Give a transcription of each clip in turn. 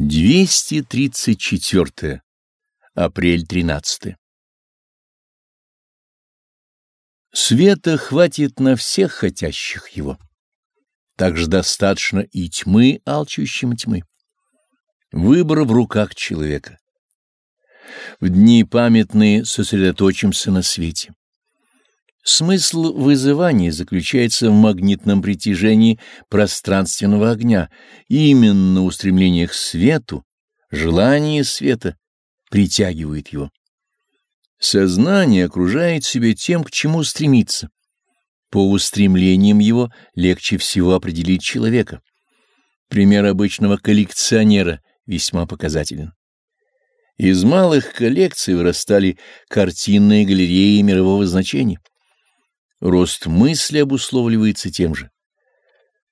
234. Апрель 13. Света хватит на всех хотящих его. Также достаточно и тьмы, алчущим тьмы. Выбор в руках человека. В дни памятные сосредоточимся на свете. Смысл вызывания заключается в магнитном притяжении пространственного огня, именно устремление к свету, желание света притягивает его. Сознание окружает себя тем, к чему стремится. По устремлениям его легче всего определить человека. Пример обычного коллекционера весьма показателен. Из малых коллекций вырастали картинные галереи мирового значения. Рост мысли обусловливается тем же.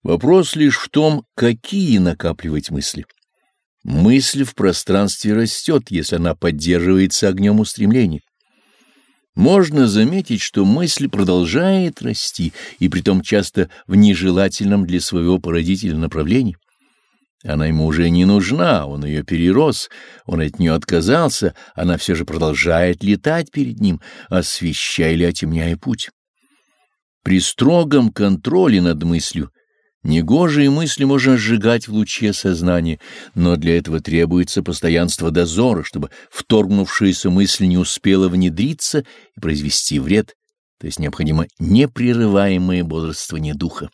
Вопрос лишь в том, какие накапливать мысли. Мысль в пространстве растет, если она поддерживается огнем устремлений. Можно заметить, что мысль продолжает расти, и притом часто в нежелательном для своего породителя направлении. Она ему уже не нужна, он ее перерос, он от нее отказался, она все же продолжает летать перед ним, освещая или отемняя путь. При строгом контроле над мыслью негожие мысли можно сжигать в луче сознания, но для этого требуется постоянство дозора, чтобы вторгнувшаяся мысль не успела внедриться и произвести вред, то есть необходимо непрерываемое бодрствование духа.